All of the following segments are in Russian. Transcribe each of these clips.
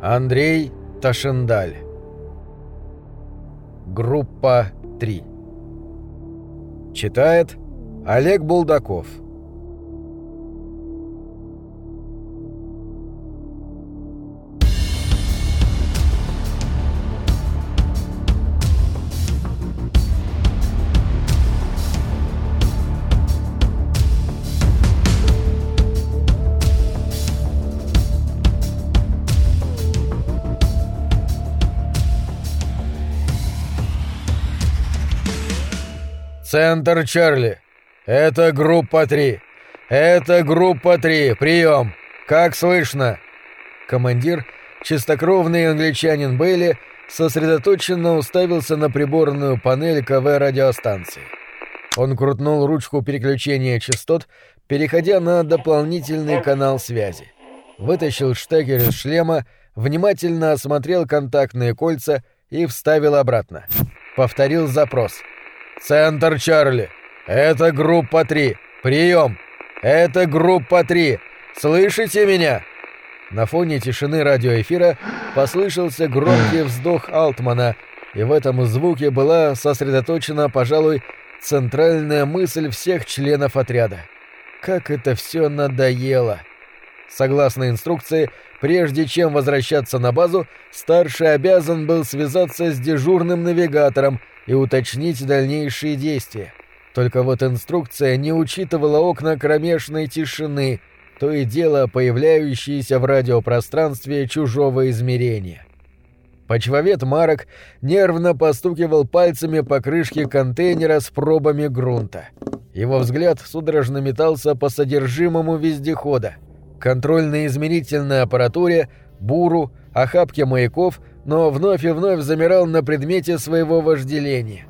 Андрей Ташендаль. Группа 3. Читает Олег Булдаков. Центр Чарли. Это группа 3. Это группа 3. Прием. Как слышно? Командир, чистокровный англичанин Бейли, сосредоточенно уставился на приборную панель КВ-радиостанции. Он крутнул ручку переключения частот, переходя на дополнительный канал связи. Вытащил штекер из шлема, внимательно осмотрел контактные кольца и вставил обратно. Повторил запрос — «Центр Чарли! Это группа 3! Прием! Это группа 3! Слышите меня?» На фоне тишины радиоэфира послышался громкий вздох Алтмана, и в этом звуке была сосредоточена, пожалуй, центральная мысль всех членов отряда. Как это все надоело! Согласно инструкции, прежде чем возвращаться на базу, старший обязан был связаться с дежурным навигатором и уточнить дальнейшие действия. Только вот инструкция не учитывала окна кромешной тишины, то и дело появляющиеся в радиопространстве чужого измерения. Почвовед Марок нервно постукивал пальцами по крышке контейнера с пробами грунта. Его взгляд судорожно метался по содержимому вездехода. Контрольной измерительной аппаратуре, буру, охапке маяков — но вновь и вновь замирал на предмете своего вожделения.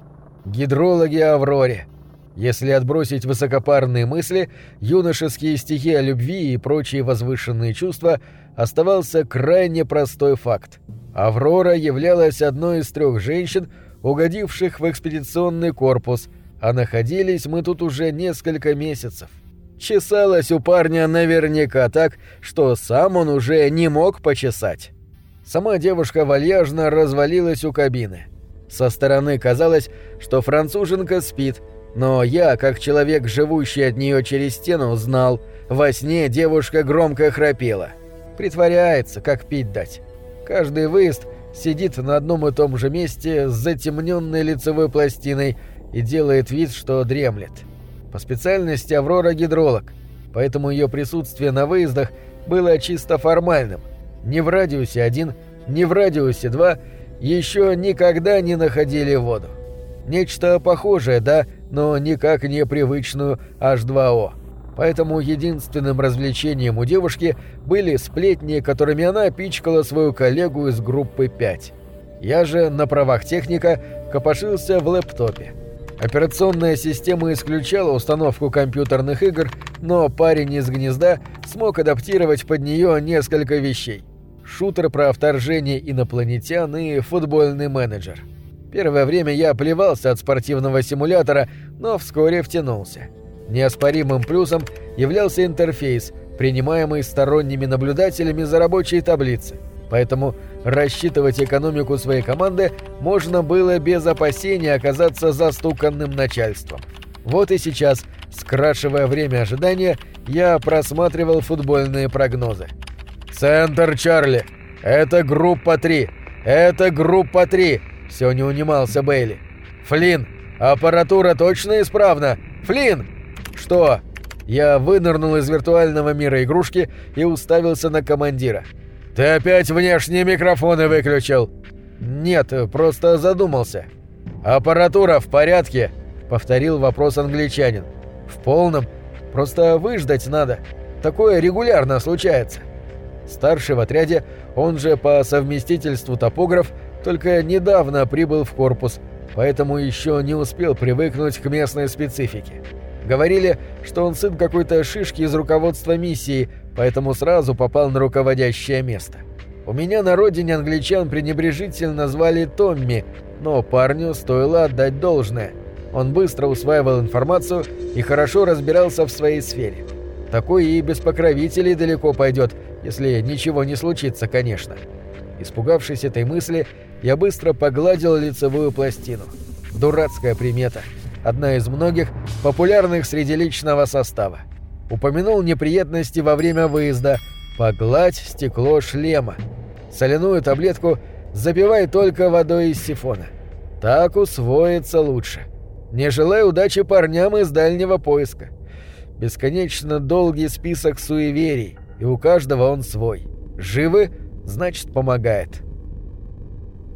Гидрологи Авроре. Если отбросить высокопарные мысли, юношеские стихи о любви и прочие возвышенные чувства, оставался крайне простой факт. Аврора являлась одной из трех женщин, угодивших в экспедиционный корпус, а находились мы тут уже несколько месяцев. Чесалась у парня наверняка так, что сам он уже не мог почесать. Сама девушка вальяжно развалилась у кабины. Со стороны казалось, что француженка спит, но я, как человек, живущий от нее через стену, знал, во сне девушка громко храпела. Притворяется, как пить дать. Каждый выезд сидит на одном и том же месте с затемненной лицевой пластиной и делает вид, что дремлет. По специальности Аврора гидролог, поэтому ее присутствие на выездах было чисто формальным – ни в радиусе 1, ни в радиусе 2 еще никогда не находили воду. Нечто похожее, да, но никак не привычную H2O. Поэтому единственным развлечением у девушки были сплетни, которыми она пичкала свою коллегу из группы 5. Я же на правах техника копошился в лэптопе. Операционная система исключала установку компьютерных игр, но парень из гнезда смог адаптировать под нее несколько вещей. Шутер про вторжение инопланетян и футбольный менеджер. Первое время я плевался от спортивного симулятора, но вскоре втянулся. Неоспоримым плюсом являлся интерфейс, принимаемый сторонними наблюдателями за рабочие таблицы. Поэтому рассчитывать экономику своей команды можно было без опасения оказаться застуканным начальством. Вот и сейчас, скрашивая время ожидания, я просматривал футбольные прогнозы. «Центр Чарли! Это группа 3! Это группа 3!» Все не унимался Бейли. «Флинн! Аппаратура точно исправна! Флинн!» «Что?» Я вынырнул из виртуального мира игрушки и уставился на командира. «Ты опять внешние микрофоны выключил?» «Нет, просто задумался». «Аппаратура в порядке?» — повторил вопрос англичанин. «В полном. Просто выждать надо. Такое регулярно случается». Старший в отряде, он же по совместительству топограф, только недавно прибыл в корпус, поэтому еще не успел привыкнуть к местной специфике. Говорили, что он сын какой-то шишки из руководства миссии, поэтому сразу попал на руководящее место. У меня на родине англичан пренебрежительно звали Томми, но парню стоило отдать должное. Он быстро усваивал информацию и хорошо разбирался в своей сфере. Такой и без покровителей далеко пойдет, если ничего не случится, конечно. Испугавшись этой мысли, я быстро погладил лицевую пластину. Дурацкая примета. Одна из многих, популярных среди личного состава. Упомянул неприятности во время выезда. Погладь стекло шлема. Соляную таблетку запивай только водой из сифона. Так усвоится лучше. Не желаю удачи парням из дальнего поиска. Бесконечно долгий список суеверий, и у каждого он свой. Живы — значит помогает.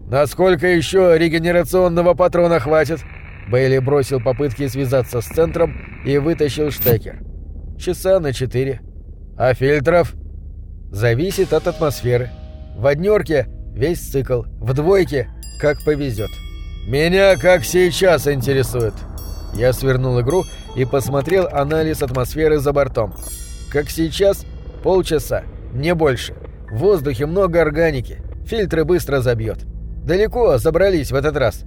«Насколько еще регенерационного патрона хватит?» Бейли бросил попытки связаться с центром и вытащил штекер. «Часа на четыре». «А фильтров?» «Зависит от атмосферы. В однерке весь цикл, в двойке — как повезет». «Меня как сейчас интересует». Я свернул игру и посмотрел анализ атмосферы за бортом. Как сейчас — полчаса, не больше. В воздухе много органики, фильтры быстро забьет. Далеко забрались в этот раз.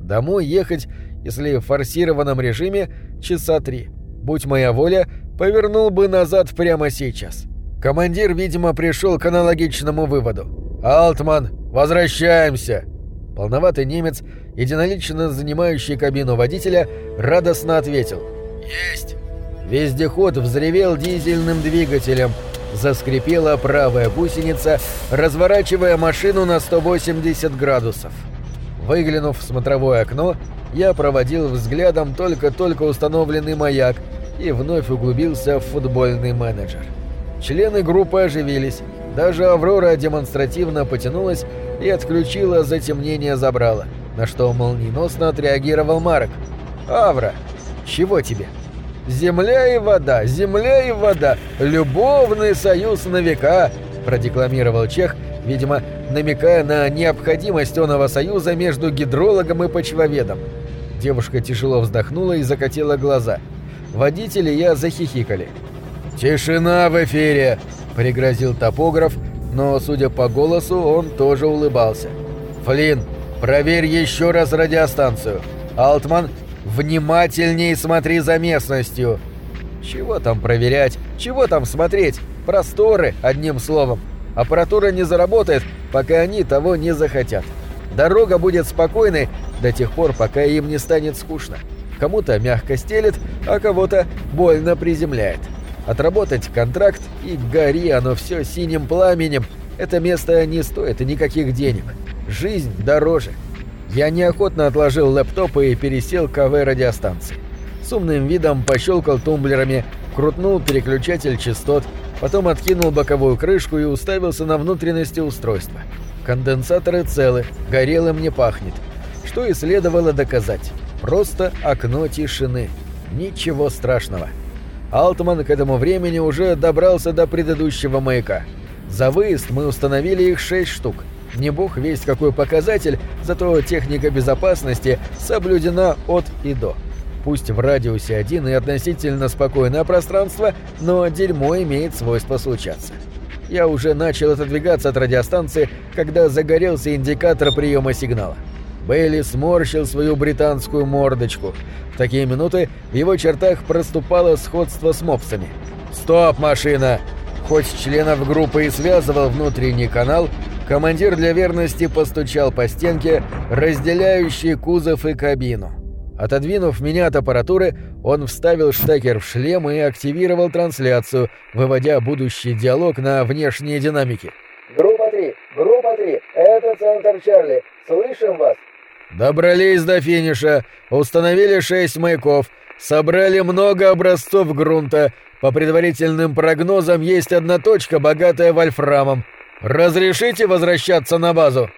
Домой ехать, если в форсированном режиме, часа три. Будь моя воля, повернул бы назад прямо сейчас. Командир, видимо, пришел к аналогичному выводу. «Алтман, возвращаемся!» Полноватый немец, единолично занимающий кабину водителя, радостно ответил. «Есть!» Вездеход взревел дизельным двигателем, заскрипела правая гусеница, разворачивая машину на 180 градусов. Выглянув в смотровое окно, я проводил взглядом только-только установленный маяк и вновь углубился в футбольный менеджер. Члены группы оживились, даже Аврора демонстративно потянулась и отключила затемнение забрала, на что молниеносно отреагировал Марк. «Авра, чего тебе?» «Земля и вода, земля и вода, любовный союз на века», продекламировал Чех, видимо, намекая на необходимость оного союза между гидрологом и почвоведом. Девушка тяжело вздохнула и закатила глаза. Водители я захихикали. «Тишина в эфире!» — пригрозил топограф, но, судя по голосу, он тоже улыбался. «Флинн, проверь еще раз радиостанцию. Алтман, внимательней смотри за местностью». «Чего там проверять? Чего там смотреть? Просторы, одним словом. Аппаратура не заработает, пока они того не захотят. Дорога будет спокойной до тех пор, пока им не станет скучно. Кому-то мягко стелет, а кого-то больно приземляет. Отработать контракт и гори оно все синим пламенем. Это место не стоит никаких денег. Жизнь дороже. Я неохотно отложил лэптоп и пересел к АВ-радиостанции. С умным видом пощелкал тумблерами, крутнул переключатель частот, потом откинул боковую крышку и уставился на внутренности устройства. Конденсаторы целы, горелым не пахнет. Что и следовало доказать. Просто окно тишины. Ничего страшного. Алтман к этому времени уже добрался до предыдущего маяка. За выезд мы установили их шесть штук. Не бог весть какой показатель, зато техника безопасности соблюдена от и до. Пусть в радиусе один и относительно спокойное пространство, но дерьмо имеет свойство случаться. Я уже начал отодвигаться от радиостанции, когда загорелся индикатор приема сигнала. Бейли сморщил свою британскую мордочку. В такие минуты в его чертах проступало сходство с мопсами. «Стоп, машина!» Хоть членов группы и связывал внутренний канал, командир для верности постучал по стенке, разделяющей кузов и кабину. Отодвинув меня от аппаратуры, он вставил штекер в шлем и активировал трансляцию, выводя будущий диалог на внешние динамики. «Группа 3! Группа 3! Это центр Чарли! Слышим вас!» Добрались до финиша, установили шесть маяков, собрали много образцов грунта. По предварительным прогнозам есть одна точка, богатая вольфрамом. Разрешите возвращаться на базу?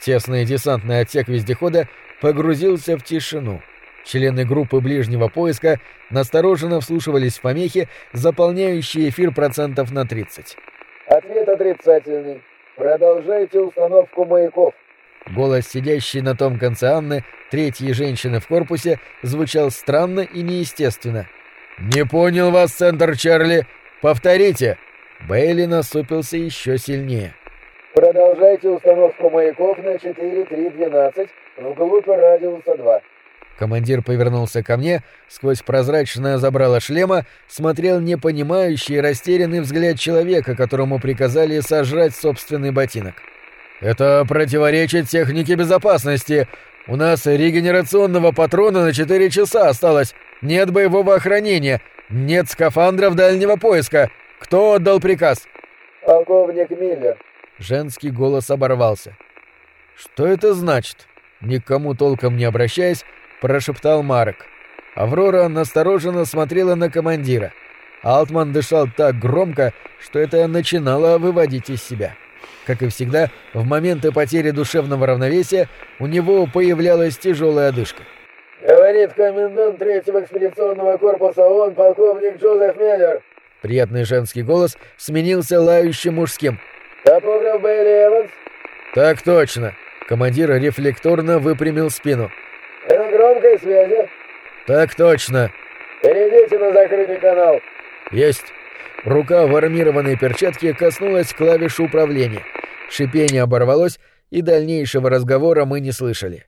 Тесный десантный отсек вездехода погрузился в тишину. Члены группы ближнего поиска настороженно вслушивались в помехи, заполняющие эфир процентов на 30. «Ответ отрицательный. Продолжайте установку маяков. Голос сидящей на том конце Анны, третьей женщины в корпусе, звучал странно и неестественно. «Не понял вас, центр Чарли! Повторите!» Бейли насупился еще сильнее. «Продолжайте установку маяков на 4.3.12 вглубь радиуса 2». Командир повернулся ко мне, сквозь прозрачное забрало шлема, смотрел непонимающий и растерянный взгляд человека, которому приказали сожрать собственный ботинок. Это противоречит технике безопасности. У нас регенерационного патрона на 4 часа осталось. Нет боевого охранения. Нет скафандров дальнего поиска. Кто отдал приказ? Полковник Миллер. Женский голос оборвался. Что это значит? Никому толком не обращаясь, прошептал Марк. Аврора настороженно смотрела на командира. Алтман дышал так громко, что это начинало выводить из себя. Как и всегда, в моменты потери душевного равновесия у него появлялась тяжелая одышка. «Говорит комендант третьего экспедиционного корпуса ООН полковник Джозеф Миллер». Приятный женский голос сменился лающим мужским. «Топограф Бейли Эванс?» «Так точно». Командир рефлекторно выпрямил спину. «Это громкой связи?» «Так точно». «Перейдите на закрытый канал». «Есть». Рука в армированной перчатке коснулась клавиши управления. Шипение оборвалось, и дальнейшего разговора мы не слышали.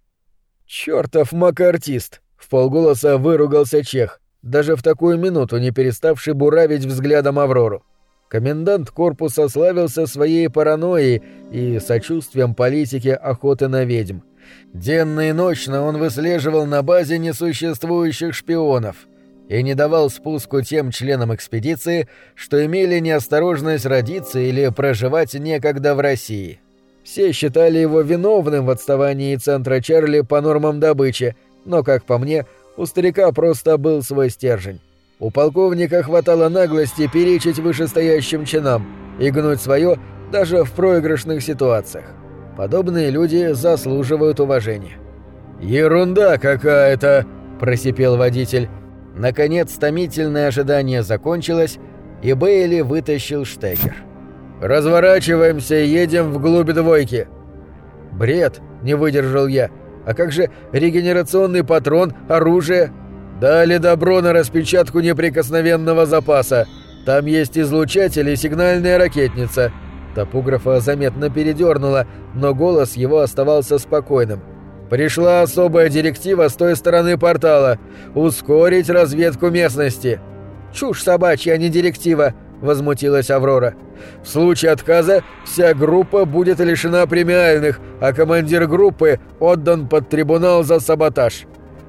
«Чёртов макартист!» — в полголоса выругался Чех, даже в такую минуту не переставший буравить взглядом Аврору. Комендант корпуса славился своей паранойей и сочувствием политики охоты на ведьм. Денно и ночно он выслеживал на базе несуществующих шпионов — и не давал спуску тем членам экспедиции, что имели неосторожность родиться или проживать некогда в России. Все считали его виновным в отставании центра Чарли по нормам добычи, но, как по мне, у старика просто был свой стержень. У полковника хватало наглости перечить вышестоящим чинам и гнуть свое даже в проигрышных ситуациях. Подобные люди заслуживают уважения. «Ерунда какая-то!» – просипел водитель. Наконец, томительное ожидание закончилось, и Бейли вытащил штекер. «Разворачиваемся и едем вглубь двойки!» «Бред!» — не выдержал я. «А как же регенерационный патрон, оружие?» «Дали добро на распечатку неприкосновенного запаса. Там есть излучатель и сигнальная ракетница». Топографа заметно передернула, но голос его оставался спокойным. Пришла особая директива с той стороны портала – ускорить разведку местности. «Чушь собачья, а не директива», – возмутилась Аврора. «В случае отказа вся группа будет лишена премиальных, а командир группы отдан под трибунал за саботаж».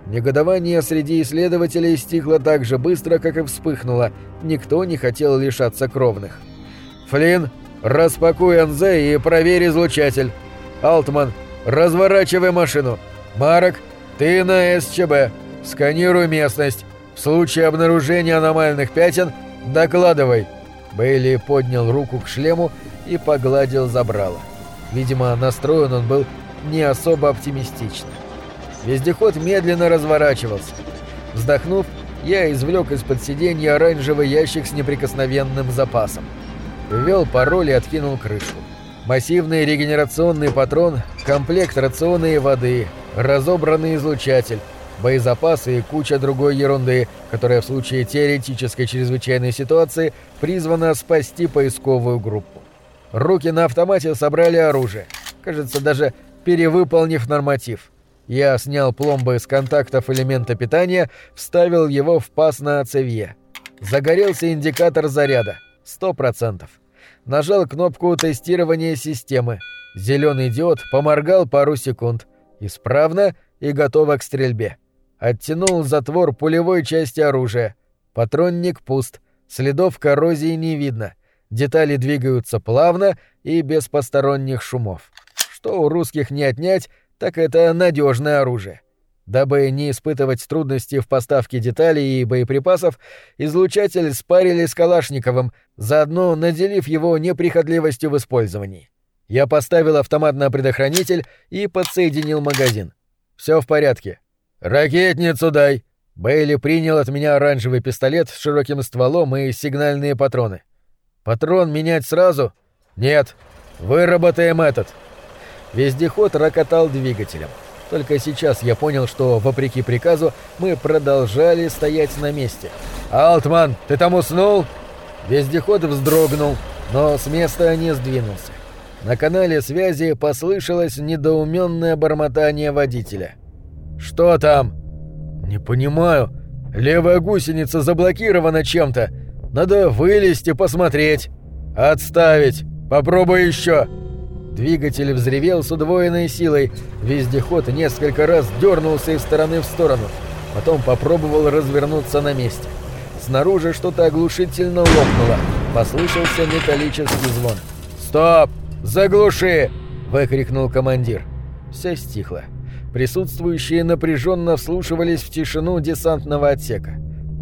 Негодование среди исследователей стихло так же быстро, как и вспыхнуло. Никто не хотел лишаться кровных. «Флинн, распакуй НЗ и проверь излучатель. Алтман, Разворачивай машину. Марок, ты на СЧБ. Сканируй местность. В случае обнаружения аномальных пятен докладывай. Бейли поднял руку к шлему и погладил забрало. Видимо, настроен он был не особо оптимистично. Вездеход медленно разворачивался. Вздохнув, я извлек из-под сиденья оранжевый ящик с неприкосновенным запасом. Ввел пароль и откинул крышку. Массивный регенерационный патрон, комплект рациона и воды, разобранный излучатель, боезапасы и куча другой ерунды, которая в случае теоретической чрезвычайной ситуации призвана спасти поисковую группу. Руки на автомате собрали оружие, кажется, даже перевыполнив норматив. Я снял пломбы с контактов элемента питания, вставил его в паз на цевье. Загорелся индикатор заряда. Сто процентов нажал кнопку тестирования системы. Зеленый диод поморгал пару секунд. Исправно и готово к стрельбе. Оттянул затвор пулевой части оружия. Патронник пуст. Следов коррозии не видно. Детали двигаются плавно и без посторонних шумов. Что у русских не отнять, так это надежное оружие. Дабы не испытывать трудности в поставке деталей и боеприпасов, излучатель спарили с Калашниковым, заодно наделив его неприхотливостью в использовании. Я поставил автомат на предохранитель и подсоединил магазин. Все в порядке. «Ракетницу дай!» Бейли принял от меня оранжевый пистолет с широким стволом и сигнальные патроны. «Патрон менять сразу?» «Нет. Выработаем этот». Вездеход рокотал двигателем. Только сейчас я понял, что, вопреки приказу, мы продолжали стоять на месте. «Алтман, ты там уснул?» Вездеход вздрогнул, но с места не сдвинулся. На канале связи послышалось недоуменное бормотание водителя. «Что там?» «Не понимаю. Левая гусеница заблокирована чем-то. Надо вылезти посмотреть. Отставить. Попробуй еще». Двигатель взревел с удвоенной силой, вездеход несколько раз дернулся из стороны в сторону, потом попробовал развернуться на месте. Снаружи что-то оглушительно лопнуло, послышался металлический звон. «Стоп! Заглуши!» — выкрикнул командир. Все стихло. Присутствующие напряженно вслушивались в тишину десантного отсека.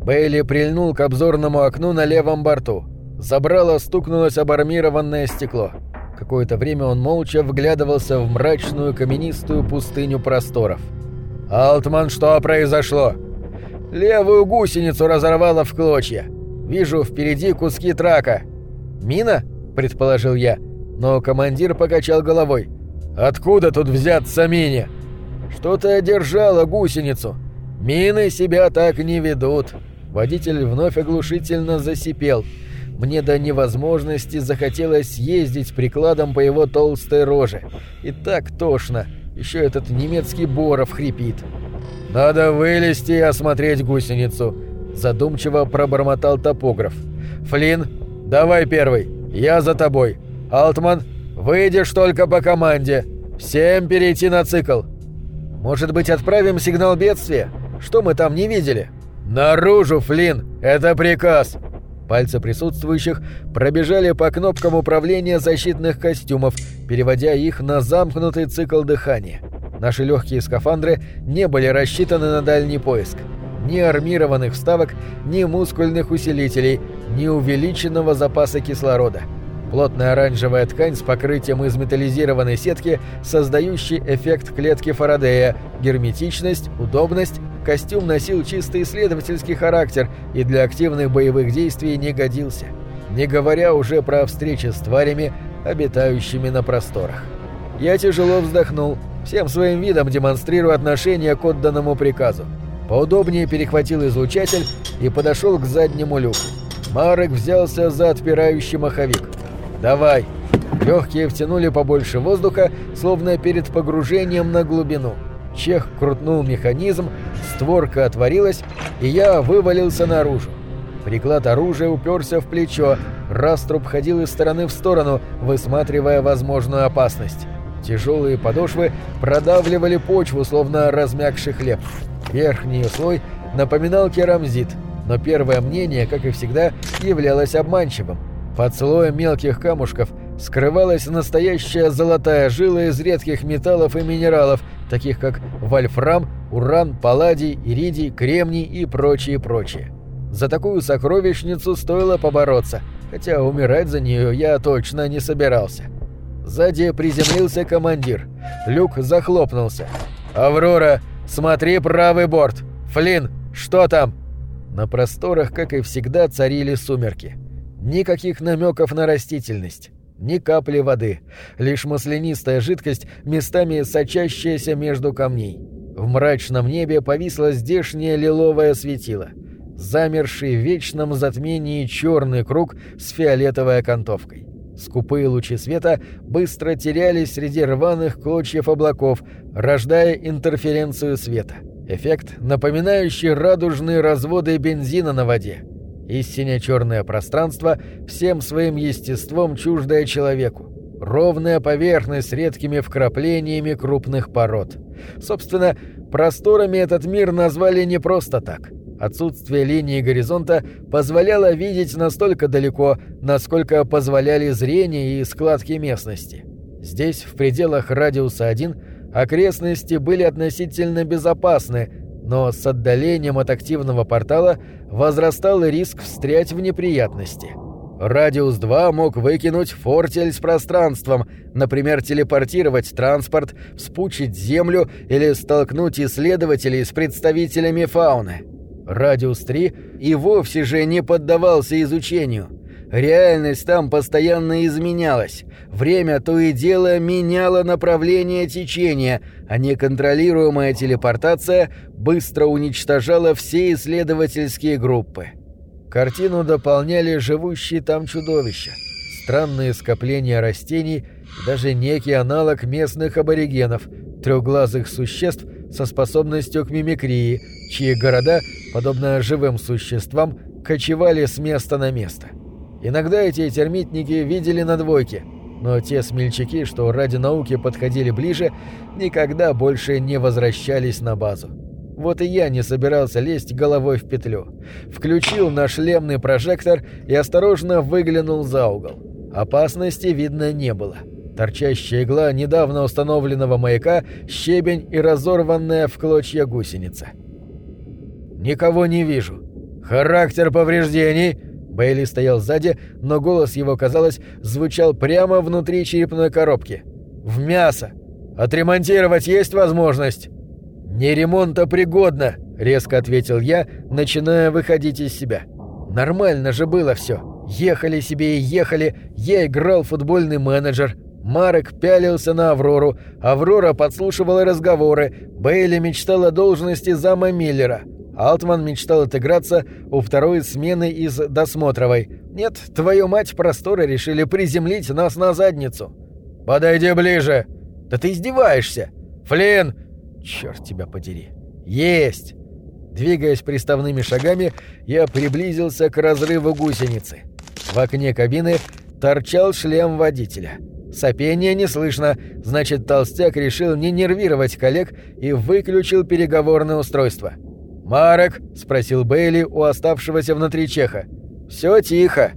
Бейли прильнул к обзорному окну на левом борту. Забрало стукнулось об армированное стекло. Какое-то время он молча вглядывался в мрачную каменистую пустыню просторов. «Алтман, что произошло?» «Левую гусеницу разорвало в клочья. Вижу впереди куски трака». «Мина?» — предположил я. Но командир покачал головой. «Откуда тут взяться мине?» Что-то одержало гусеницу. Мины себя так не ведут. Водитель вновь оглушительно засипел. Мне до невозможности захотелось ездить прикладом по его толстой роже. И так тошно. Еще этот немецкий Боров хрипит. «Надо вылезти и осмотреть гусеницу», — задумчиво пробормотал топограф. «Флинн, давай первый, я за тобой. Алтман, выйдешь только по команде. Всем перейти на цикл. Может быть, отправим сигнал бедствия? Что мы там не видели?» «Наружу, Флинн! Это приказ!» Пальцы присутствующих пробежали по кнопкам управления защитных костюмов, переводя их на замкнутый цикл дыхания. Наши легкие скафандры не были рассчитаны на дальний поиск. Ни армированных вставок, ни мускульных усилителей, ни увеличенного запаса кислорода. Плотная оранжевая ткань с покрытием из металлизированной сетки, создающий эффект клетки Фарадея, герметичность, удобность, костюм носил чисто исследовательский характер и для активных боевых действий не годился. Не говоря уже про встречи с тварями, обитающими на просторах. Я тяжело вздохнул, всем своим видом демонстрируя отношение к отданному приказу. Поудобнее перехватил излучатель и подошел к заднему люку. Марек взялся за отпирающий маховик. «Давай!» Легкие втянули побольше воздуха, словно перед погружением на глубину. Чех крутнул механизм, створка отворилась, и я вывалился наружу. Приклад оружия уперся в плечо, раструб ходил из стороны в сторону, высматривая возможную опасность. Тяжелые подошвы продавливали почву, словно размягший хлеб. Верхний слой напоминал керамзит, но первое мнение, как и всегда, являлось обманчивым. Под слоем мелких камушков скрывалась настоящая золотая жила из редких металлов и минералов, таких как вольфрам, уран, палладий, иридий, кремний и прочее-прочее. За такую сокровищницу стоило побороться, хотя умирать за нее я точно не собирался. Сзади приземлился командир. Люк захлопнулся. «Аврора, смотри правый борт! Флинн, что там?» На просторах, как и всегда, царили сумерки. Никаких намеков на растительность, ни капли воды, лишь маслянистая жидкость, местами сочащаяся между камней. В мрачном небе повисло здешнее лиловое светило, замерший в вечном затмении черный круг с фиолетовой окантовкой. Скупые лучи света быстро терялись среди рваных клочьев облаков, рождая интерференцию света. Эффект, напоминающий радужные разводы бензина на воде. Истинно черное пространство, всем своим естеством чуждое человеку. Ровная поверхность с редкими вкраплениями крупных пород. Собственно, просторами этот мир назвали не просто так. Отсутствие линии горизонта позволяло видеть настолько далеко, насколько позволяли зрение и складки местности. Здесь, в пределах радиуса 1, окрестности были относительно безопасны, но с отдалением от активного портала возрастал риск встрять в неприятности. Радиус 2 мог выкинуть фортель с пространством, например, телепортировать транспорт, вспучить Землю или столкнуть исследователей с представителями фауны. Радиус 3 и вовсе же не поддавался изучению – Реальность там постоянно изменялась. Время то и дело меняло направление течения, а неконтролируемая телепортация быстро уничтожала все исследовательские группы. Картину дополняли живущие там чудовища, странные скопления растений даже некий аналог местных аборигенов, трехглазых существ со способностью к мимикрии, чьи города, подобно живым существам, кочевали с места на место. Иногда эти термитники видели на двойке. но те смельчаки, что ради науки подходили ближе, никогда больше не возвращались на базу. Вот и я не собирался лезть головой в петлю. Включил на шлемный прожектор и осторожно выглянул за угол. Опасности видно не было. Торчащая игла недавно установленного маяка, щебень и разорванная в клочья гусеница. «Никого не вижу. Характер повреждений...» Бейли стоял сзади, но голос его, казалось, звучал прямо внутри черепной коробки. «В мясо! Отремонтировать есть возможность?» «Не ремонта пригодно», — резко ответил я, начиная выходить из себя. «Нормально же было все. Ехали себе и ехали, я играл футбольный менеджер, Марек пялился на Аврору, Аврора подслушивала разговоры, Бейли мечтал о должности зама Миллера, Алтман мечтал отыграться у второй смены из Досмотровой. Нет, твою мать просторы решили приземлить нас на задницу. «Подойди ближе!» «Да ты издеваешься!» «Флинн!» «Черт тебя подери!» «Есть!» Двигаясь приставными шагами, я приблизился к разрыву гусеницы. В окне кабины торчал шлем водителя. Сопения не слышно, значит, толстяк решил не нервировать коллег и выключил переговорное устройство. «Марек?» — спросил Бейли у оставшегося внутри чеха. «Все тихо».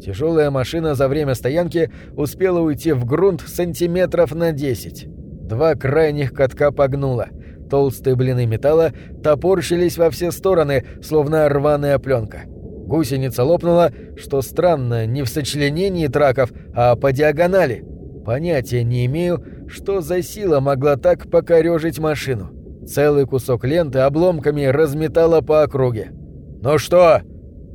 Тяжелая машина за время стоянки успела уйти в грунт сантиметров на 10. Два крайних катка погнуло. Толстые блины металла топорщились во все стороны, словно рваная пленка. Гусеница лопнула, что странно, не в сочленении траков, а по диагонали. Понятия не имею, что за сила могла так покорежить машину. Целый кусок ленты обломками разметало по округе. «Ну что?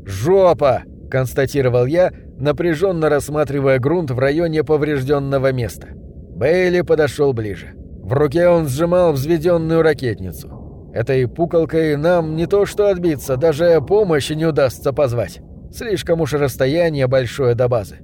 Жопа!» — констатировал я, напряженно рассматривая грунт в районе поврежденного места. Бейли подошел ближе. В руке он сжимал взведенную ракетницу. Этой пукалкой нам не то что отбиться, даже помощи не удастся позвать. Слишком уж расстояние большое до базы.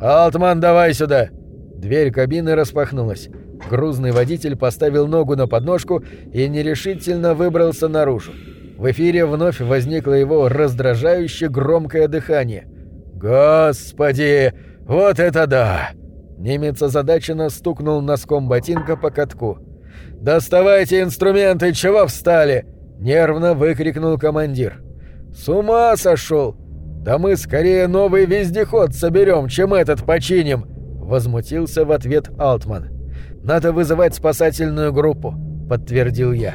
«Алтман, давай сюда!» Дверь кабины распахнулась. Грузный водитель поставил ногу на подножку и нерешительно выбрался наружу. В эфире вновь возникло его раздражающе громкое дыхание. «Господи, вот это да!» Немец озадаченно стукнул носком ботинка по катку. «Доставайте инструменты, чего встали?» — нервно выкрикнул командир. «С ума сошел! Да мы скорее новый вездеход соберем, чем этот починим!» — возмутился в ответ Алтман. Надо вызывать спасательную группу», — подтвердил я.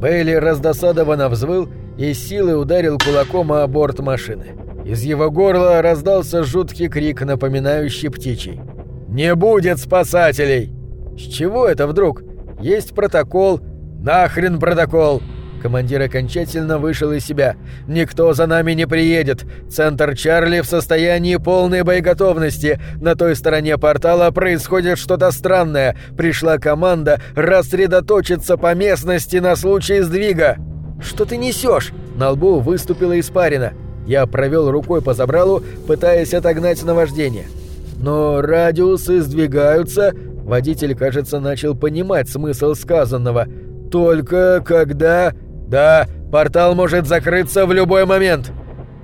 Бейли раздосадованно взвыл и силой ударил кулаком о борт машины. Из его горла раздался жуткий крик, напоминающий птичий. «Не будет спасателей!» «С чего это вдруг? Есть протокол. Нахрен протокол!» Командир окончательно вышел из себя. «Никто за нами не приедет. Центр Чарли в состоянии полной боеготовности. На той стороне портала происходит что-то странное. Пришла команда рассредоточиться по местности на случай сдвига». «Что ты несешь?» На лбу выступила испарина. Я провел рукой по забралу, пытаясь отогнать наваждение. Но радиусы сдвигаются... Водитель, кажется, начал понимать смысл сказанного. «Только когда...» «Да, портал может закрыться в любой момент».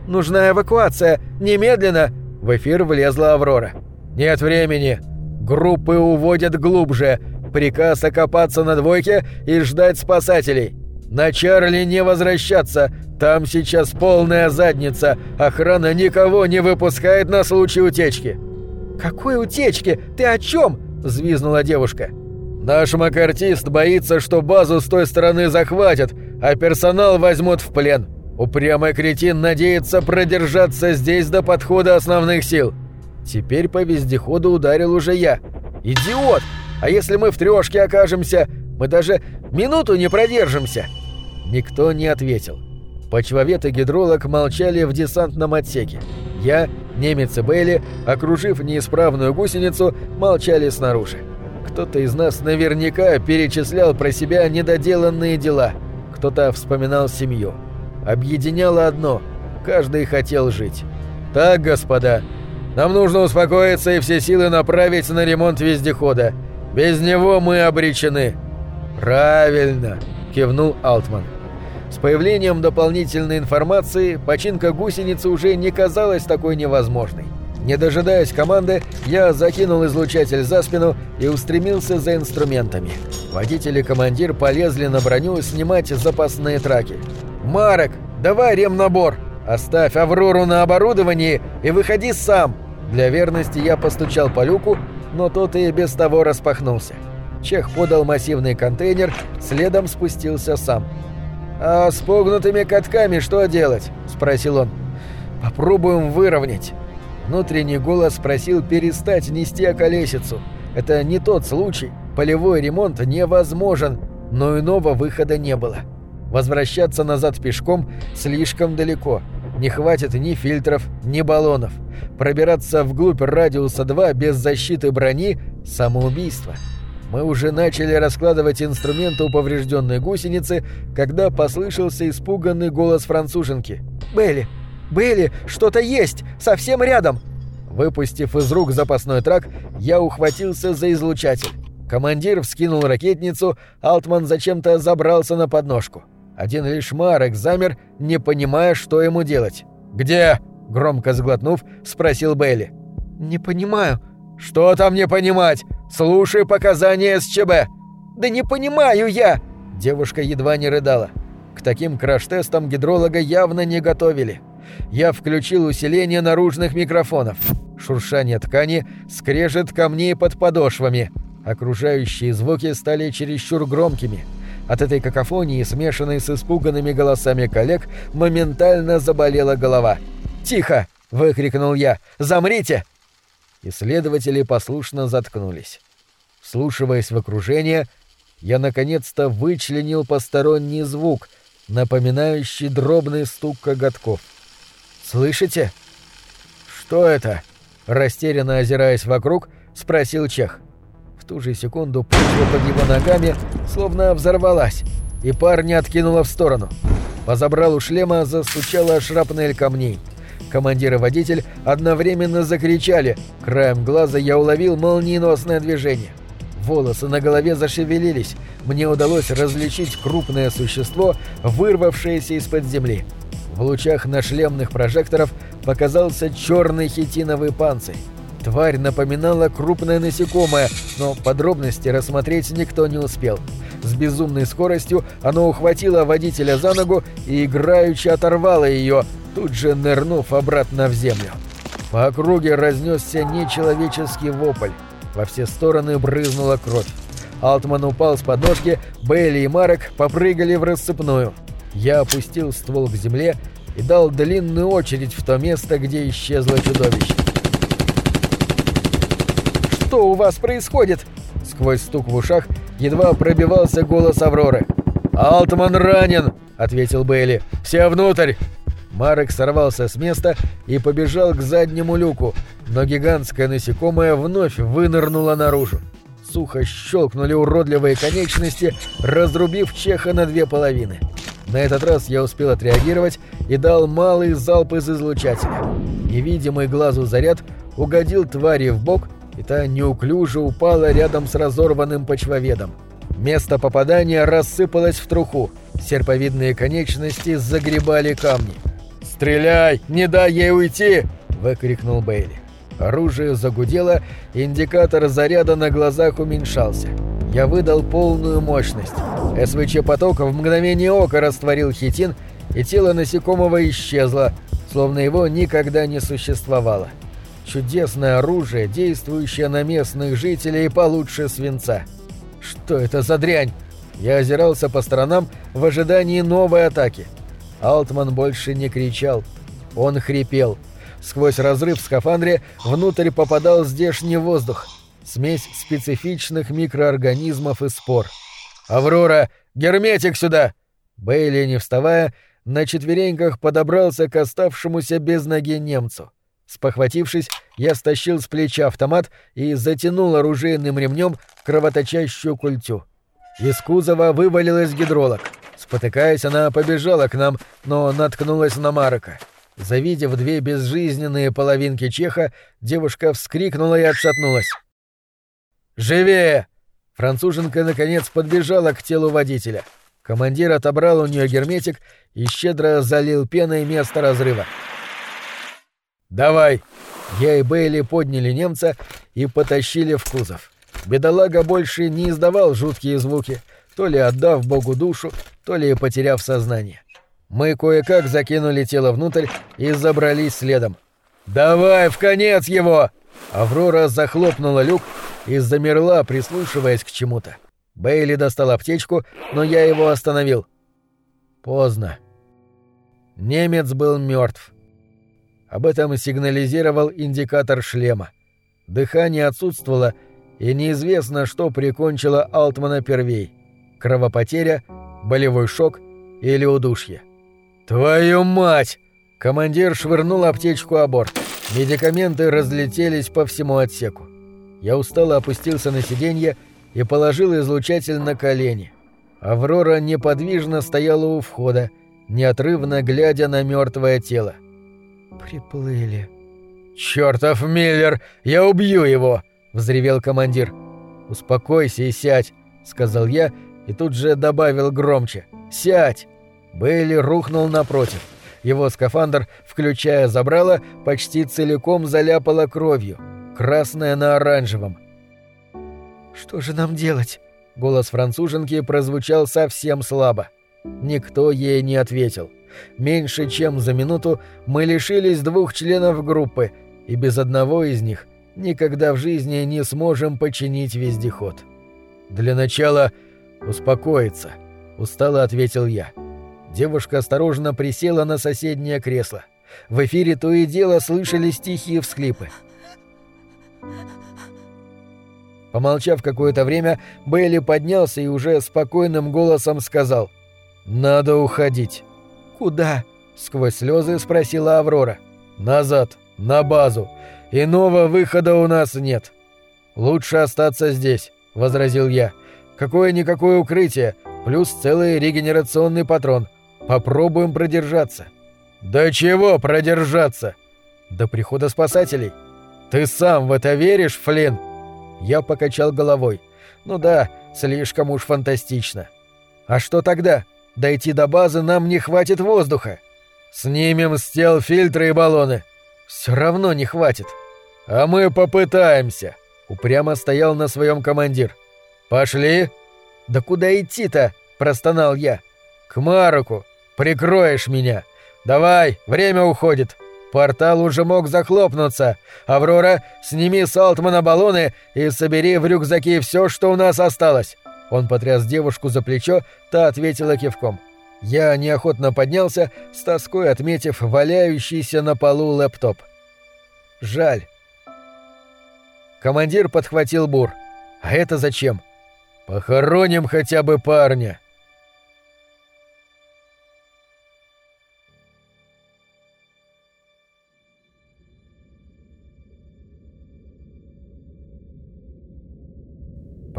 «Нужна эвакуация! Немедленно!» В эфир влезла Аврора. «Нет времени. Группы уводят глубже. Приказ окопаться на двойке и ждать спасателей. На Чарли не возвращаться. Там сейчас полная задница. Охрана никого не выпускает на случай утечки». «Какой утечки? Ты о чем?» – взвизнула девушка. «Наш макартист боится, что базу с той стороны захватят, а персонал возьмут в плен. Упрямый кретин надеется продержаться здесь до подхода основных сил. Теперь по вездеходу ударил уже я. Идиот! А если мы в трёшке окажемся, мы даже минуту не продержимся!» Никто не ответил. Почвовед и гидролог молчали в десантном отсеке. Я, немец и Бейли, окружив неисправную гусеницу, молчали снаружи. Кто-то из нас наверняка перечислял про себя недоделанные дела. Кто-то вспоминал семью. Объединяло одно – каждый хотел жить. «Так, господа, нам нужно успокоиться и все силы направить на ремонт вездехода. Без него мы обречены». «Правильно», – кивнул Алтман. С появлением дополнительной информации починка гусеницы уже не казалась такой невозможной. Не дожидаясь команды, я закинул излучатель за спину и устремился за инструментами. Водитель и командир полезли на броню снимать запасные траки. «Марек, давай ремнабор! Оставь Аврору на оборудовании и выходи сам!» Для верности я постучал по люку, но тот и без того распахнулся. Чех подал массивный контейнер, следом спустился сам. «А с погнутыми катками что делать?» – спросил он. «Попробуем выровнять». Внутренний голос просил перестать нести околесицу. Это не тот случай. Полевой ремонт невозможен, но иного выхода не было. Возвращаться назад пешком слишком далеко. Не хватит ни фильтров, ни баллонов. Пробираться вглубь радиуса 2 без защиты брони – самоубийство. Мы уже начали раскладывать инструменты у поврежденной гусеницы, когда послышался испуганный голос француженки. «Белли! Белли! Что-то есть! Совсем рядом!» Выпустив из рук запасной трак, я ухватился за излучатель. Командир вскинул ракетницу, Алтман зачем-то забрался на подножку. Один лишь Марек замер, не понимая, что ему делать. «Где?» — громко сглотнув, спросил Белли. «Не понимаю». «Что там не понимать? Слушай показания СЧБ!» «Да не понимаю я!» Девушка едва не рыдала. К таким краш-тестам гидролога явно не готовили. Я включил усиление наружных микрофонов. Шуршание ткани, скрежет камней под подошвами. Окружающие звуки стали чересчур громкими. От этой какофонии, смешанной с испуганными голосами коллег, моментально заболела голова. «Тихо!» — выкрикнул я. «Замрите!» Исследователи послушно заткнулись. Вслушиваясь в окружение, я наконец-то вычленил посторонний звук, напоминающий дробный стук коготков. «Слышите?» «Что это?» — растерянно озираясь вокруг, спросил Чех. В ту же секунду почва под его ногами словно взорвалась, и парня откинуло в сторону. По забралу шлема застучала шрапнель камней — Командир и водитель одновременно закричали. Краем глаза я уловил молниеносное движение. Волосы на голове зашевелились. Мне удалось различить крупное существо, вырвавшееся из-под земли. В лучах нашлемных прожекторов показался черный хитиновый панцирь. Тварь напоминала крупное насекомое, но подробности рассмотреть никто не успел. С безумной скоростью оно ухватило водителя за ногу и играючи оторвало ее, тут же нырнув обратно в землю. По округе разнесся нечеловеческий вопль. Во все стороны брызнула кровь. Алтман упал с подножки, Бейли и Марек попрыгали в рассыпную. Я опустил ствол к земле и дал длинную очередь в то место, где исчезло чудовище. «Что у вас происходит?» Сквозь стук в ушах едва пробивался голос Авроры. «Алтман ранен!» — ответил Бейли. «Все внутрь! Марек сорвался с места и побежал к заднему люку, но гигантское насекомое вновь вынырнуло наружу. Сухо щелкнули уродливые конечности, разрубив Чеха на две половины. На этот раз я успел отреагировать и дал малый залп из излучателя. Невидимый глазу заряд угодил твари в бок, и та неуклюже упала рядом с разорванным почвоведом. Место попадания рассыпалось в труху, серповидные конечности загребали камни. «Стреляй! Не дай ей уйти!» — выкрикнул Бейли. Оружие загудело, индикатор заряда на глазах уменьшался. Я выдал полную мощность. СВЧ-поток в мгновение ока растворил хитин, и тело насекомого исчезло, словно его никогда не существовало. Чудесное оружие, действующее на местных жителей получше свинца. Что это за дрянь? Я озирался по сторонам в ожидании новой атаки. Алтман больше не кричал. Он хрипел. Сквозь разрыв в скафандре внутрь попадал здешний воздух. Смесь специфичных микроорганизмов и спор. «Аврора! Герметик сюда!» Бейли, не вставая, на четвереньках подобрался к оставшемуся без ноги немцу. Спохватившись, я стащил с плеча автомат и затянул оружейным ремнем кровоточащую культю. Из кузова вывалилась гидролог — Спотыкаясь, она побежала к нам, но наткнулась на Марка. Завидев две безжизненные половинки чеха, девушка вскрикнула и отшатнулась. «Живее!» Француженка, наконец, подбежала к телу водителя. Командир отобрал у нее герметик и щедро залил пеной место разрыва. «Давай!» Я и Бейли подняли немца и потащили в кузов. Бедолага больше не издавал жуткие звуки, то ли отдав Богу душу, то ли потеряв сознание. Мы кое-как закинули тело внутрь и забрались следом. «Давай, в конец его!» Аврора захлопнула люк и замерла, прислушиваясь к чему-то. Бейли достал аптечку, но я его остановил. Поздно. Немец был мертв. Об этом сигнализировал индикатор шлема. Дыхание отсутствовало, и неизвестно, что прикончило Алтмана первей. Кровопотеря, болевой шок или удушье. «Твою мать!» Командир швырнул аптечку о борт. Медикаменты разлетелись по всему отсеку. Я устало опустился на сиденье и положил излучатель на колени. Аврора неподвижно стояла у входа, неотрывно глядя на мертвое тело. «Приплыли». «Чёртов Миллер! Я убью его!» — взревел командир. «Успокойся и сядь», — сказал я и тут же добавил громче. «Сядь!» Бейли рухнул напротив. Его скафандр, включая забрало, почти целиком заляпало кровью. Красное на оранжевом. «Что же нам делать?» Голос француженки прозвучал совсем слабо. Никто ей не ответил. Меньше чем за минуту мы лишились двух членов группы, и без одного из них никогда в жизни не сможем починить вездеход. «Для начала успокоиться», — устало ответил я. Девушка осторожно присела на соседнее кресло. В эфире то и дело слышались тихие всхлипы. Помолчав какое-то время, Бейли поднялся и уже спокойным голосом сказал «Надо уходить». «Куда?» — сквозь слезы спросила Аврора. «Назад, на базу. Иного выхода у нас нет». «Лучше остаться здесь», — возразил я. «Какое-никакое укрытие, плюс целый регенерационный патрон. Попробуем продержаться». «Да чего продержаться?» «До прихода спасателей». «Ты сам в это веришь, Флинн?» Я покачал головой. «Ну да, слишком уж фантастично». «А что тогда? Дойти до базы нам не хватит воздуха». «Снимем с тел фильтры и баллоны». «Все равно не хватит». «А мы попытаемся», — упрямо стоял на своем командир. «Пошли?» «Да куда идти-то?» — простонал я. «К Маруку. Прикроешь меня. Давай, время уходит. Портал уже мог захлопнуться. Аврора, сними с Алтмана баллоны и собери в рюкзаки все, что у нас осталось». Он потряс девушку за плечо, та ответила кивком. Я неохотно поднялся, с тоской отметив валяющийся на полу лэптоп. Жаль. Командир подхватил бур. А это зачем? Похороним хотя бы парня.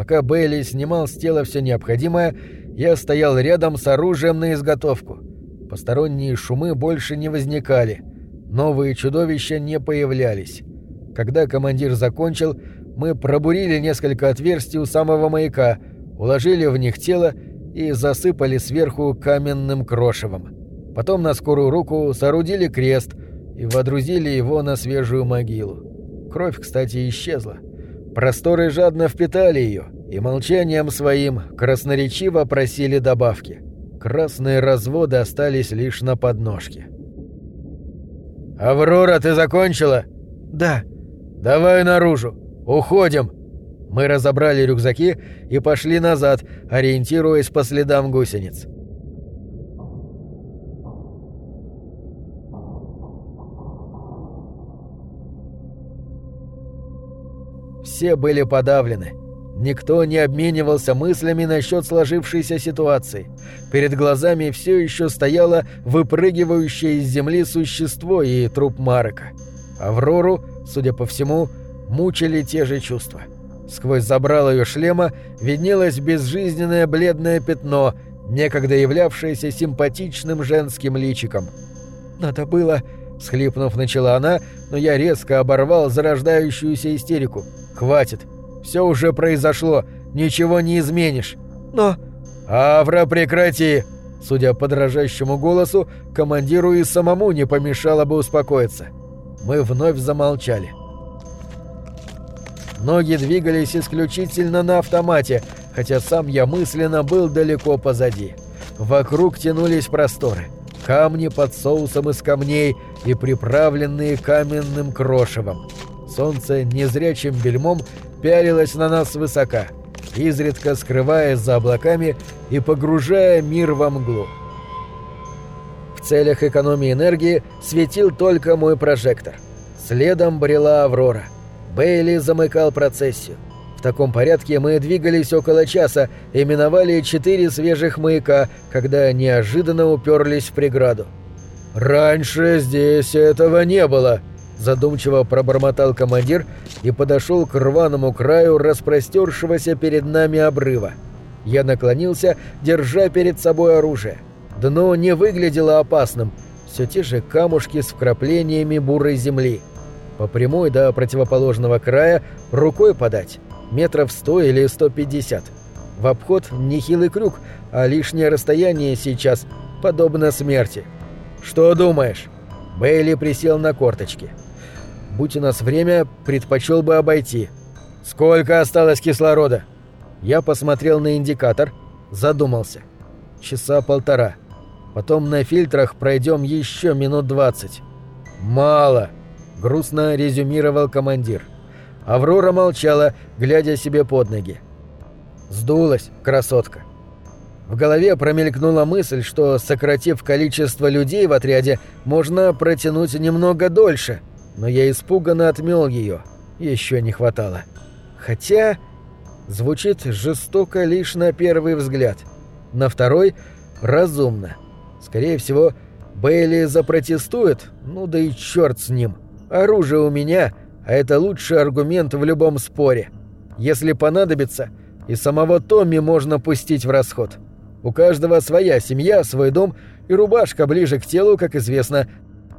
Пока Бейли снимал с тела все необходимое, я стоял рядом с оружием на изготовку. Посторонние шумы больше не возникали. Новые чудовища не появлялись. Когда командир закончил, мы пробурили несколько отверстий у самого маяка, уложили в них тело и засыпали сверху каменным крошевом. Потом на скорую руку соорудили крест и водрузили его на свежую могилу. Кровь, кстати, исчезла. Просторы жадно впитали ее и молчанием своим красноречиво просили добавки. Красные разводы остались лишь на подножке. «Аврора, ты закончила?» «Да». «Давай наружу. Уходим». Мы разобрали рюкзаки и пошли назад, ориентируясь по следам гусениц. Все были подавлены. Никто не обменивался мыслями насчет сложившейся ситуации. Перед глазами все еще стояло выпрыгивающее из земли существо и труп Марека. Аврору, судя по всему, мучили те же чувства. Сквозь забрало ее шлема виднелось безжизненное бледное пятно, некогда являвшееся симпатичным женским личиком. «Надо было...» — схлипнув, начала она, но я резко оборвал зарождающуюся истерику. «Хватит. Все уже произошло. Ничего не изменишь. Но...» «Авра, прекрати!» Судя по дрожащему голосу, командиру и самому не помешало бы успокоиться. Мы вновь замолчали. Ноги двигались исключительно на автомате, хотя сам я мысленно был далеко позади. Вокруг тянулись просторы. Камни под соусом из камней и приправленные каменным крошевом. Солнце незрячим бельмом пялилось на нас высока, изредка скрываясь за облаками и погружая мир во мглу. В целях экономии энергии светил только мой прожектор. Следом брела Аврора. Бейли замыкал процессию. В таком порядке мы двигались около часа и миновали четыре свежих маяка, когда неожиданно уперлись в преграду. «Раньше здесь этого не было», — задумчиво пробормотал командир и подошел к рваному краю распростершегося перед нами обрыва. Я наклонился, держа перед собой оружие. Дно не выглядело опасным, все те же камушки с вкраплениями бурой земли. По прямой до противоположного края рукой подать, метров сто или сто пятьдесят. В обход нехилый крюк, а лишнее расстояние сейчас подобно смерти. «Что думаешь?» Бейли присел на корточки. «Будь у нас время, предпочел бы обойти. Сколько осталось кислорода?» Я посмотрел на индикатор, задумался. Часа полтора. Потом на фильтрах пройдем еще минут двадцать. «Мало», — грустно резюмировал командир. Аврора молчала, глядя себе под ноги. Сдулась, красотка. В голове промелькнула мысль, что, сократив количество людей в отряде, можно протянуть немного дольше, но я испуганно отмел ее. Еще не хватало. Хотя... Звучит жестоко лишь на первый взгляд. На второй — разумно. Скорее всего, Бейли запротестует, ну да и черт с ним. Оружие у меня, а это лучший аргумент в любом споре. Если понадобится, и самого Томми можно пустить в расход. У каждого своя семья, свой дом, и рубашка ближе к телу, как известно,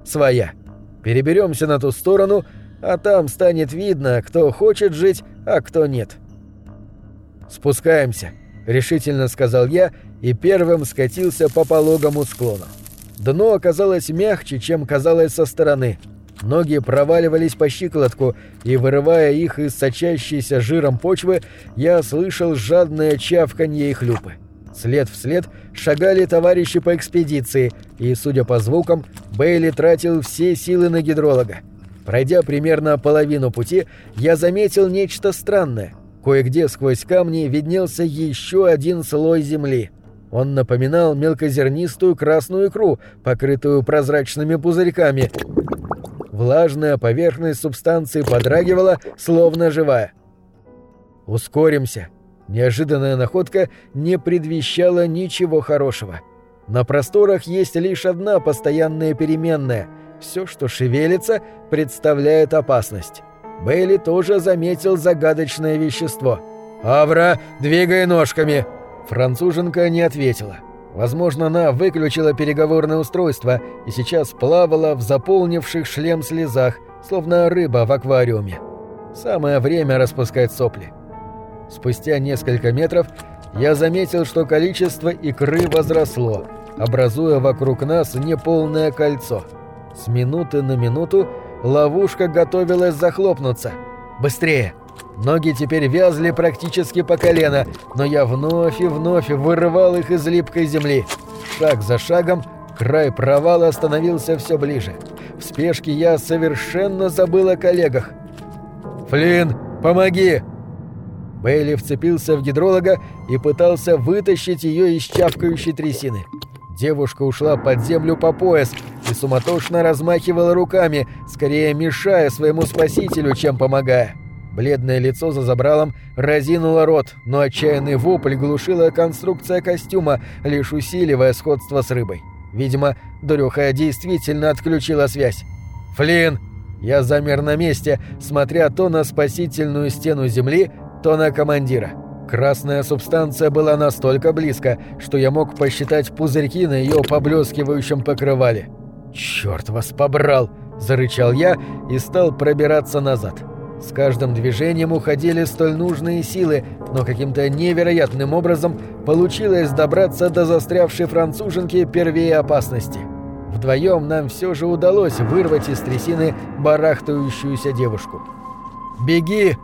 своя. Переберемся на ту сторону, а там станет видно, кто хочет жить, а кто нет. «Спускаемся», — решительно сказал я и первым скатился по пологому склону. Дно оказалось мягче, чем казалось со стороны. Ноги проваливались по щиколотку, и, вырывая их из сочащейся жиром почвы, я слышал жадное чавканье и хлюпы. След в след шагали товарищи по экспедиции, и, судя по звукам, Бейли тратил все силы на гидролога. Пройдя примерно половину пути, я заметил нечто странное. Кое-где сквозь камни виднелся еще один слой земли. Он напоминал мелкозернистую красную икру, покрытую прозрачными пузырьками. Влажная поверхность субстанции подрагивала, словно живая. «Ускоримся», Неожиданная находка не предвещала ничего хорошего. На просторах есть лишь одна постоянная переменная. Все, что шевелится, представляет опасность. Бейли тоже заметил загадочное вещество. «Авра, двигай ножками!» Француженка не ответила. Возможно, она выключила переговорное устройство и сейчас плавала в заполнивших шлем слезах, словно рыба в аквариуме. Самое время распускать сопли. Спустя несколько метров я заметил, что количество икры возросло, образуя вокруг нас неполное кольцо. С минуты на минуту ловушка готовилась захлопнуться. «Быстрее!» Ноги теперь вязли практически по колено, но я вновь и вновь вырывал их из липкой земли. Шаг за шагом край провала становился все ближе. В спешке я совершенно забыл о коллегах. «Флинн, помоги!» Бейли вцепился в гидролога и пытался вытащить ее из чавкающей трясины. Девушка ушла под землю по пояс и суматошно размахивала руками, скорее мешая своему спасителю, чем помогая. Бледное лицо за забралом разинуло рот, но отчаянный вопль глушила конструкция костюма, лишь усиливая сходство с рыбой. Видимо, дуреха действительно отключила связь. «Флинн!» Я замер на месте, смотря то на спасительную стену земли, то на командира. Красная субстанция была настолько близко, что я мог посчитать пузырьки на ее поблескивающем покрывале. «Черт вас побрал!» – зарычал я и стал пробираться назад. С каждым движением уходили столь нужные силы, но каким-то невероятным образом получилось добраться до застрявшей француженки первее опасности. Вдвоем нам все же удалось вырвать из трясины барахтающуюся девушку. «Беги!»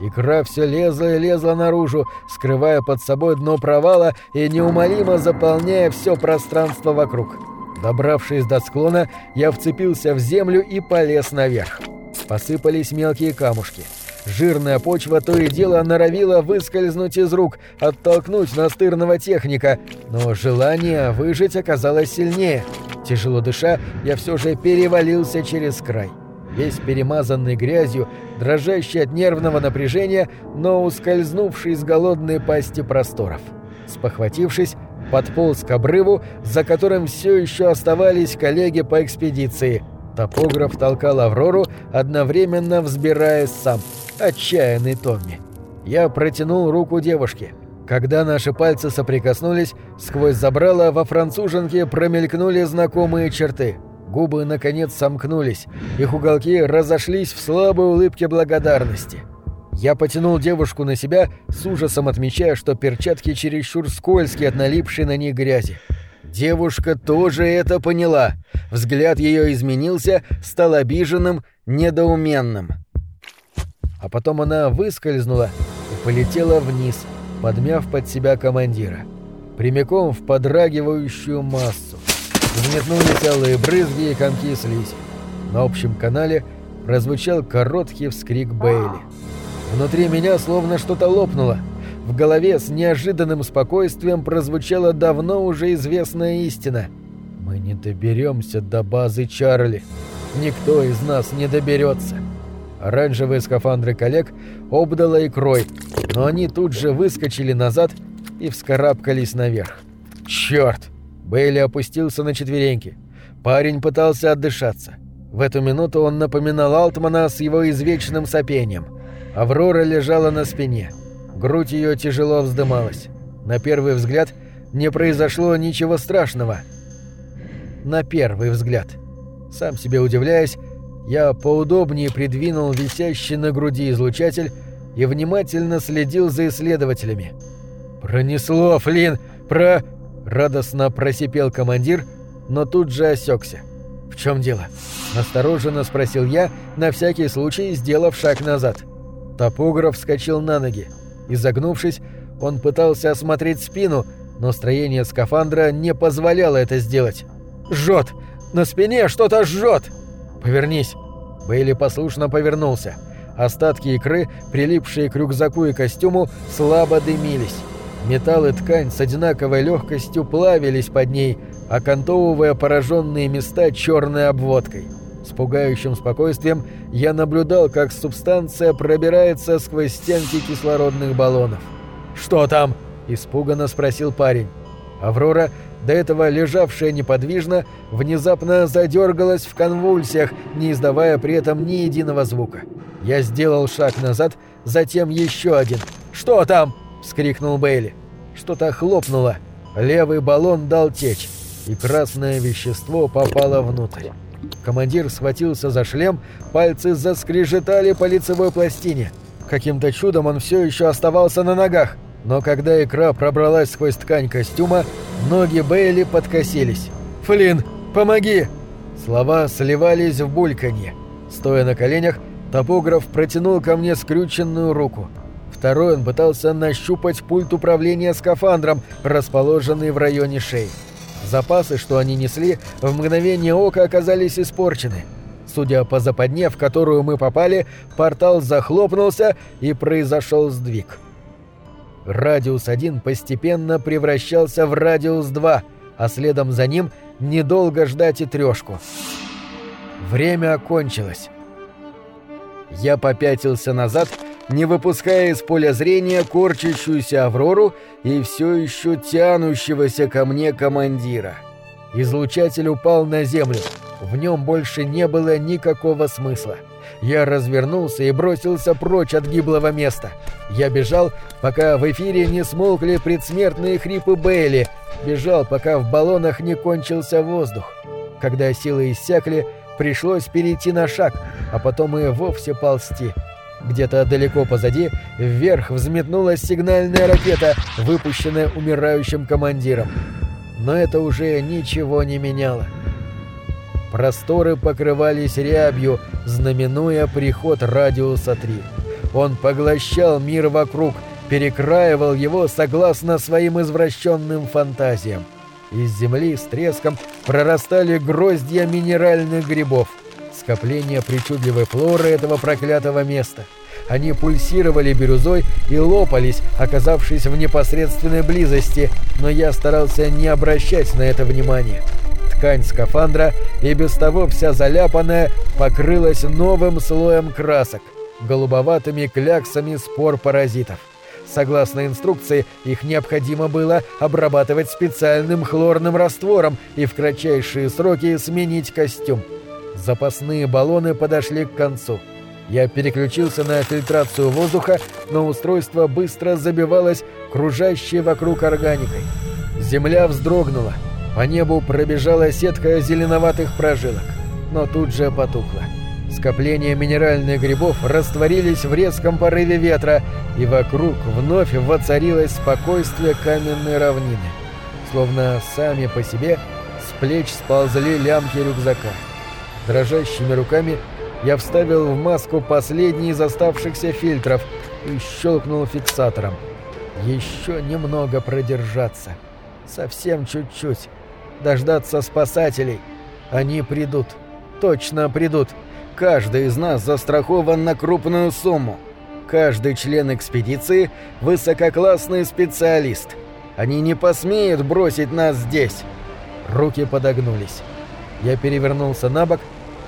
Икра все лезла и лезла наружу, скрывая под собой дно провала и неумолимо заполняя все пространство вокруг. Добравшись до склона, я вцепился в землю и полез наверх. Посыпались мелкие камушки. Жирная почва то и дело норовила выскользнуть из рук, оттолкнуть настырного техника, но желание выжить оказалось сильнее. Тяжело дыша, я все же перевалился через край. Весь перемазанный грязью, дрожащий от нервного напряжения, но ускользнувший из голодной пасти просторов. Спохватившись, подполз к обрыву, за которым все еще оставались коллеги по экспедиции. Топограф толкал Аврору, одновременно взбираясь сам. Отчаянный Томми. Я протянул руку девушке. Когда наши пальцы соприкоснулись, сквозь забрало во француженке промелькнули знакомые черты. Губы, наконец, сомкнулись. Их уголки разошлись в слабой улыбке благодарности. Я потянул девушку на себя, с ужасом отмечая, что перчатки чересчур скользкие от налипшей на них грязи. Девушка тоже это поняла. Взгляд ее изменился, стал обиженным, недоуменным. А потом она выскользнула и полетела вниз, подмяв под себя командира. Прямиком в подрагивающую массу. Взметнулись алые брызги и комки слизи. На общем канале прозвучал короткий вскрик Бейли. Внутри меня словно что-то лопнуло. В голове с неожиданным спокойствием прозвучала давно уже известная истина. «Мы не доберемся до базы Чарли. Никто из нас не доберется». Оранжевые скафандры коллег обдало икрой, но они тут же выскочили назад и вскарабкались наверх. «Черт!» Бейли опустился на четвереньки. Парень пытался отдышаться. В эту минуту он напоминал Алтмана с его извечным сопением. Аврора лежала на спине. Грудь ее тяжело вздымалась. На первый взгляд не произошло ничего страшного. На первый взгляд. Сам себе удивляясь, я поудобнее придвинул висящий на груди излучатель и внимательно следил за исследователями. «Пронесло, Флин! Про...» Радостно просипел командир, но тут же осекся. «В чем дело?» – настороженно спросил я, на всякий случай сделав шаг назад. Топограф вскочил на ноги. Изогнувшись, он пытался осмотреть спину, но строение скафандра не позволяло это сделать. «Жжет! На спине что-то жжет!» «Повернись!» Бейли послушно повернулся. Остатки икры, прилипшие к рюкзаку и костюму, слабо дымились. Металл и ткань с одинаковой легкостью плавились под ней, окантовывая пораженные места черной обводкой. С пугающим спокойствием я наблюдал, как субстанция пробирается сквозь стенки кислородных баллонов. «Что там?» – испуганно спросил парень. Аврора, до этого лежавшая неподвижно, внезапно задергалась в конвульсиях, не издавая при этом ни единого звука. Я сделал шаг назад, затем еще один. «Что там?» Вскрикнул Бейли. Что-то хлопнуло. Левый баллон дал течь, и красное вещество попало внутрь. Командир схватился за шлем, пальцы заскрежетали по лицевой пластине. Каким-то чудом он все еще оставался на ногах, но когда икра пробралась сквозь ткань костюма, ноги Бейли подкосились. «Флинн, помоги!» Слова сливались в бульканье. Стоя на коленях, топограф протянул ко мне скрюченную руку. Второй он пытался нащупать пульт управления скафандром, расположенный в районе шеи. Запасы, что они несли, в мгновение ока оказались испорчены. Судя по западне, в которую мы попали, портал захлопнулся и произошел сдвиг. Радиус 1 постепенно превращался в радиус 2, а следом за ним недолго ждать и трешку. Время окончилось. Я попятился назад не выпуская из поля зрения корчащуюся Аврору и все еще тянущегося ко мне командира. Излучатель упал на землю. В нем больше не было никакого смысла. Я развернулся и бросился прочь от гиблого места. Я бежал, пока в эфире не смолкли предсмертные хрипы Бейли. Бежал, пока в баллонах не кончился воздух. Когда силы иссякли, пришлось перейти на шаг, а потом и вовсе ползти. Где-то далеко позади вверх взметнулась сигнальная ракета, выпущенная умирающим командиром. Но это уже ничего не меняло. просторы покрывались рябью, знаменуя приход радиуса 3. Он поглощал мир вокруг, перекраивал его согласно своим извращенным фантазиям. Из земли с треском прорастали гроздья минеральных грибов, скопление причудливой флоры этого проклятого места. Они пульсировали бирюзой и лопались, оказавшись в непосредственной близости, но я старался не обращать на это внимания. Ткань скафандра, и без того вся заляпанная, покрылась новым слоем красок, голубоватыми кляксами спор паразитов. Согласно инструкции, их необходимо было обрабатывать специальным хлорным раствором и в кратчайшие сроки сменить костюм. Запасные баллоны подошли к концу. Я переключился на фильтрацию воздуха, но устройство быстро забивалось кружащей вокруг органикой. Земля вздрогнула. По небу пробежала сетка зеленоватых прожилок, но тут же потухла. Скопления минеральных грибов растворились в резком порыве ветра, и вокруг вновь воцарилось спокойствие каменной равнины. Словно сами по себе с плеч сползли лямки рюкзака. Дрожащими руками я вставил в маску последний из оставшихся фильтров и щелкнул фиксатором. Еще немного продержаться. Совсем чуть-чуть. Дождаться спасателей. Они придут. Точно придут. Каждый из нас застрахован на крупную сумму. Каждый член экспедиции – высококлассный специалист. Они не посмеют бросить нас здесь. Руки подогнулись. Я перевернулся на бок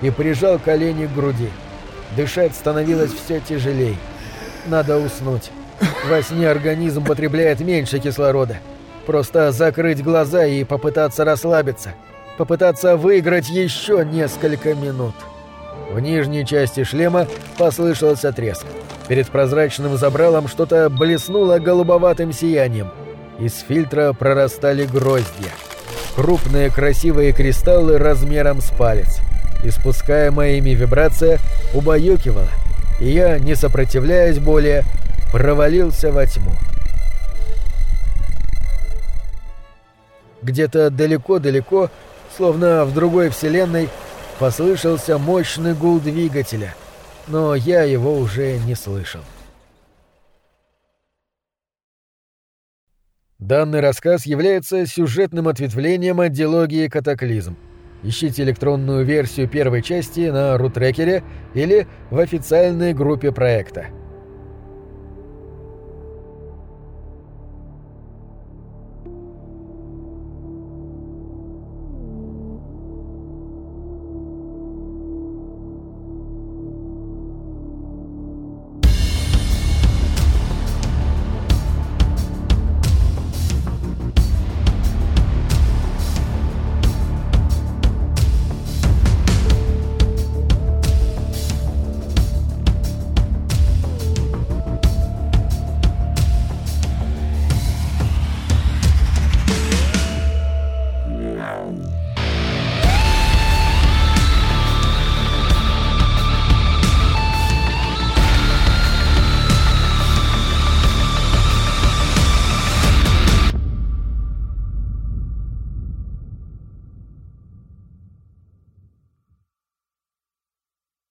и прижал колени к груди. Дышать становилось все тяжелее. Надо уснуть. Во сне организм потребляет меньше кислорода. Просто закрыть глаза и попытаться расслабиться. Попытаться выиграть еще несколько минут. В нижней части шлема послышался треск. Перед прозрачным забралом что-то блеснуло голубоватым сиянием. Из фильтра прорастали гроздья. Крупные красивые кристаллы размером с палец. Испускаемая ими вибрация убаюкивала, и я, не сопротивляясь более, провалился во тьму. Где-то далеко-далеко, словно в другой вселенной, послышался мощный гул двигателя, но я его уже не слышал. Данный рассказ является сюжетным ответвлением от диалогии «Катаклизм». Ищите электронную версию первой части на рутрекере или в официальной группе проекта.